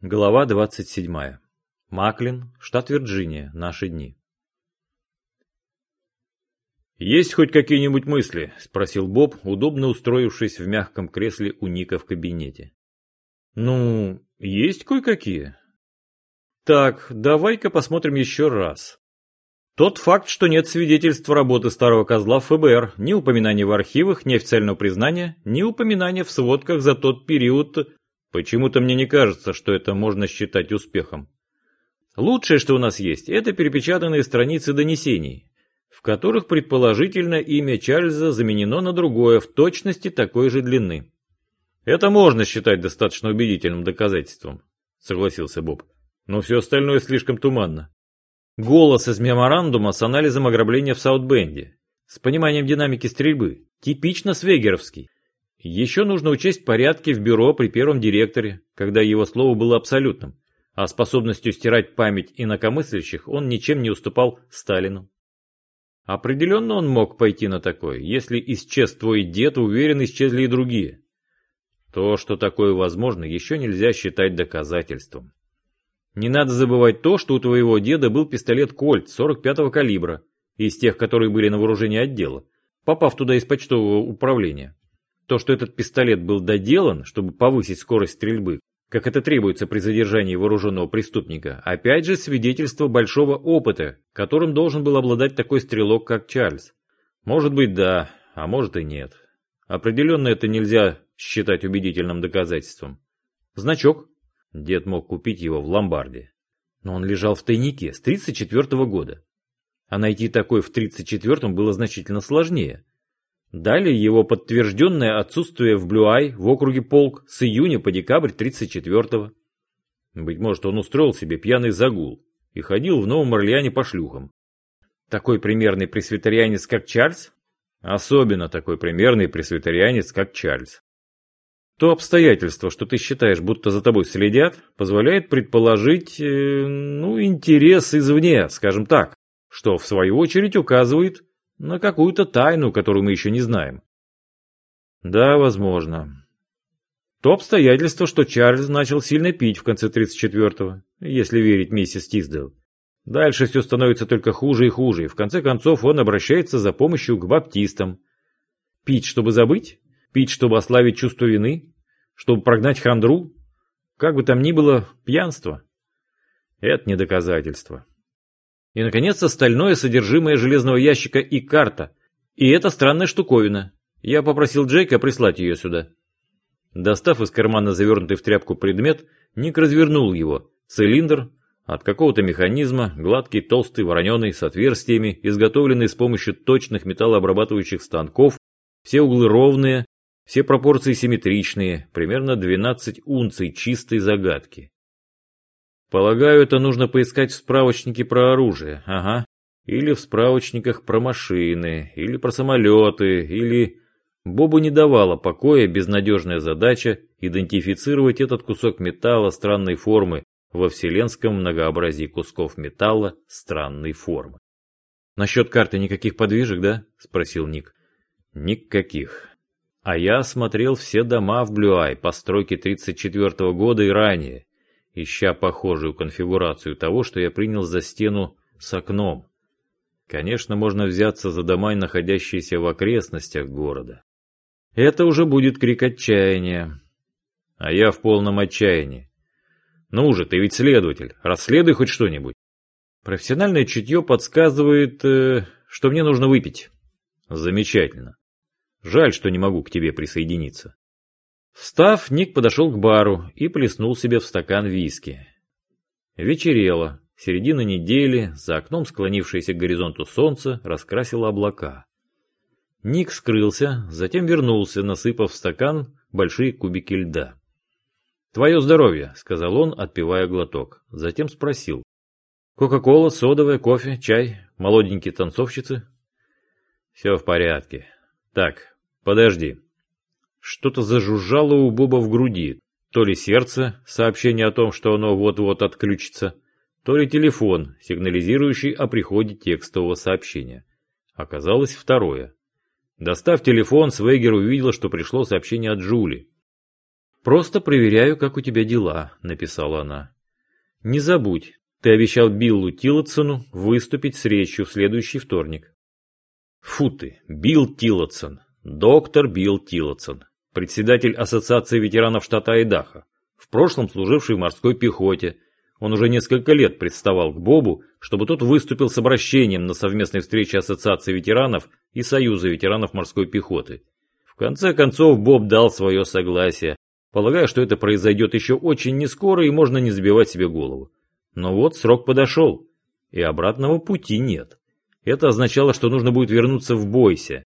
Глава 27. Маклин, штат Вирджиния. Наши дни. «Есть хоть какие-нибудь мысли?» – спросил Боб, удобно устроившись в мягком кресле у Ника в кабинете. «Ну, есть кое-какие. Так, давай-ка посмотрим еще раз. Тот факт, что нет свидетельств работы старого козла в ФБР, ни упоминания в архивах, ни официального признания, ни упоминания в сводках за тот период, Почему-то мне не кажется, что это можно считать успехом. Лучшее, что у нас есть, это перепечатанные страницы донесений, в которых предположительно имя Чарльза заменено на другое в точности такой же длины. Это можно считать достаточно убедительным доказательством, согласился Боб. Но все остальное слишком туманно. Голос из меморандума с анализом ограбления в Саутбенде, с пониманием динамики стрельбы, типично свегеровский. Еще нужно учесть порядки в бюро при первом директоре, когда его слово было абсолютным, а способностью стирать память инакомыслящих он ничем не уступал Сталину. Определенно он мог пойти на такое, если исчез твой дед, уверен, исчезли и другие. То, что такое возможно, еще нельзя считать доказательством. Не надо забывать то, что у твоего деда был пистолет Кольт 45-го калибра, из тех, которые были на вооружении отдела, попав туда из почтового управления. То, что этот пистолет был доделан, чтобы повысить скорость стрельбы, как это требуется при задержании вооруженного преступника, опять же свидетельство большого опыта, которым должен был обладать такой стрелок, как Чарльз. Может быть, да, а может и нет. Определенно это нельзя считать убедительным доказательством. Значок. Дед мог купить его в ломбарде. Но он лежал в тайнике с 34 -го года. А найти такой в 34-м было значительно сложнее. Далее его подтвержденное отсутствие в Блюай в округе Полк с июня по декабрь 34-го. Быть может, он устроил себе пьяный загул и ходил в Новом Орлеане по шлюхам. Такой примерный пресвитерианец, как Чарльз? Особенно такой примерный пресвитерианец, как Чарльз. То обстоятельство, что ты считаешь, будто за тобой следят, позволяет предположить, э, ну, интерес извне, скажем так, что в свою очередь указывает на какую-то тайну, которую мы еще не знаем. Да, возможно. То обстоятельство, что Чарльз начал сильно пить в конце 34-го, если верить миссис Тиздел. Дальше все становится только хуже и хуже, и в конце концов он обращается за помощью к баптистам. Пить, чтобы забыть? Пить, чтобы ославить чувство вины? Чтобы прогнать хандру? Как бы там ни было, пьянство. Это не доказательство. И, наконец, остальное содержимое железного ящика и карта. И это странная штуковина. Я попросил Джейка прислать ее сюда. Достав из кармана завернутый в тряпку предмет, Ник развернул его. Цилиндр от какого-то механизма, гладкий, толстый, вороненый, с отверстиями, изготовленный с помощью точных металлообрабатывающих станков, все углы ровные, все пропорции симметричные, примерно 12 унций чистой загадки. Полагаю, это нужно поискать в справочнике про оружие, ага. Или в справочниках про машины, или про самолеты, или... Бобу не давала покоя безнадежная задача идентифицировать этот кусок металла странной формы во вселенском многообразии кусков металла странной формы. «Насчет карты никаких подвижек, да?» – спросил Ник. «Никаких. А я осмотрел все дома в Блюай постройки 34 -го года и ранее, ища похожую конфигурацию того, что я принял за стену с окном. Конечно, можно взяться за дома, находящиеся в окрестностях города. Это уже будет крик отчаяния. А я в полном отчаянии. Ну же, ты ведь следователь, расследуй хоть что-нибудь. Профессиональное чутье подсказывает, э, что мне нужно выпить. Замечательно. Жаль, что не могу к тебе присоединиться. Встав, Ник подошел к бару и плеснул себе в стакан виски. Вечерело. Середина недели, за окном склонившееся к горизонту солнце раскрасило облака. Ник скрылся, затем вернулся, насыпав в стакан большие кубики льда. «Твое здоровье», — сказал он, отпивая глоток. Затем спросил. «Кока-кола, содовая, кофе, чай, молоденькие танцовщицы?» «Все в порядке. Так, подожди». Что-то зажужжало у Боба в груди. То ли сердце, сообщение о том, что оно вот-вот отключится, то ли телефон, сигнализирующий о приходе текстового сообщения. Оказалось второе. Достав телефон, Свегер увидел, что пришло сообщение от Джули. «Просто проверяю, как у тебя дела», — написала она. «Не забудь, ты обещал Биллу Тиллотсону выступить с речью в следующий вторник». Фу ты, Билл Тиллотсон, доктор Билл Тиллотсон, председатель Ассоциации ветеранов штата Айдахо, в прошлом служивший в морской пехоте. Он уже несколько лет представал к Бобу, чтобы тот выступил с обращением на совместной встрече Ассоциации ветеранов и Союза ветеранов морской пехоты. В конце концов Боб дал свое согласие, полагая, что это произойдет еще очень нескоро и можно не забивать себе голову. Но вот срок подошел, и обратного пути нет. Это означало, что нужно будет вернуться в Бойсе.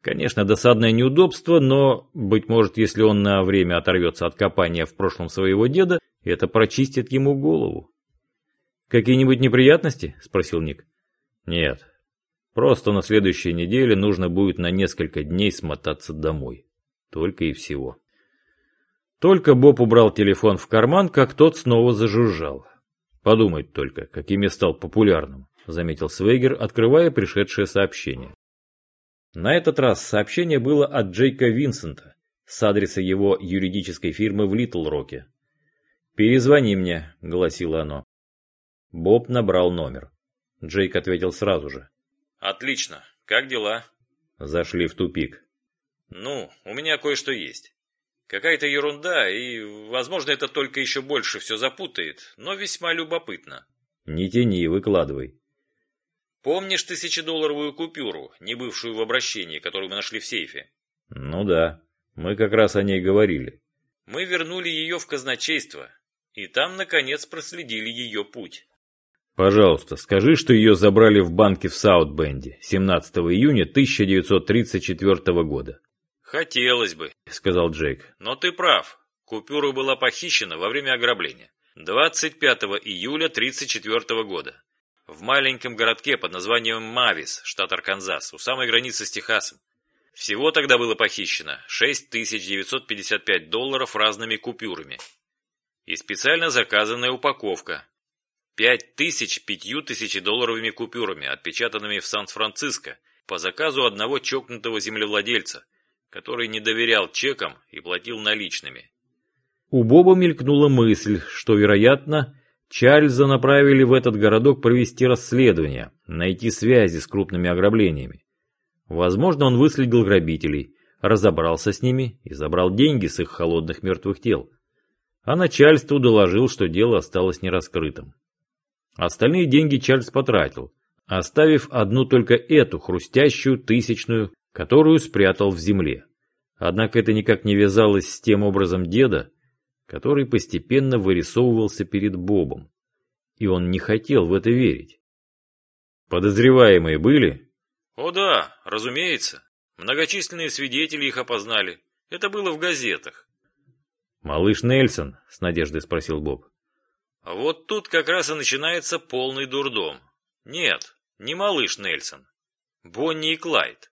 Конечно, досадное неудобство, но, быть может, если он на время оторвется от копания в прошлом своего деда, это прочистит ему голову. «Какие-нибудь неприятности?» – спросил Ник. «Нет. Просто на следующей неделе нужно будет на несколько дней смотаться домой. Только и всего». Только Боб убрал телефон в карман, как тот снова зажужжал. Подумать только, каким я стал популярным, заметил Свейгер, открывая пришедшее сообщение. На этот раз сообщение было от Джейка Винсента с адреса его юридической фирмы в Литл-Роке. «Перезвони мне», — гласило оно. Боб набрал номер. Джейк ответил сразу же. «Отлично. Как дела?» Зашли в тупик. «Ну, у меня кое-что есть. Какая-то ерунда, и, возможно, это только еще больше все запутает, но весьма любопытно». «Не тяни, выкладывай». Помнишь тысячедолларовую купюру, не бывшую в обращении, которую мы нашли в сейфе? Ну да, мы как раз о ней говорили. Мы вернули ее в казначейство, и там, наконец, проследили ее путь. Пожалуйста, скажи, что ее забрали в банке в Саутбенде 17 июня 1934 года. Хотелось бы, сказал Джейк, но ты прав. Купюра была похищена во время ограбления. 25 июля 1934 года в маленьком городке под названием Мавис, штат Арканзас, у самой границы с Техасом. Всего тогда было похищено 6955 долларов разными купюрами. И специально заказанная упаковка. 5000 долларовыми купюрами, отпечатанными в Сан-Франциско, по заказу одного чокнутого землевладельца, который не доверял чекам и платил наличными. У Боба мелькнула мысль, что, вероятно, Чарльза направили в этот городок провести расследование, найти связи с крупными ограблениями. Возможно, он выследил грабителей, разобрался с ними и забрал деньги с их холодных мертвых тел. А начальству доложил, что дело осталось нераскрытым. Остальные деньги Чарльз потратил, оставив одну только эту хрустящую тысячную, которую спрятал в земле. Однако это никак не вязалось с тем образом деда, который постепенно вырисовывался перед Бобом. И он не хотел в это верить. Подозреваемые были? О да, разумеется. Многочисленные свидетели их опознали. Это было в газетах. «Малыш Нельсон?» — с надеждой спросил Боб. А вот тут как раз и начинается полный дурдом. Нет, не малыш Нельсон. Бонни и Клайд.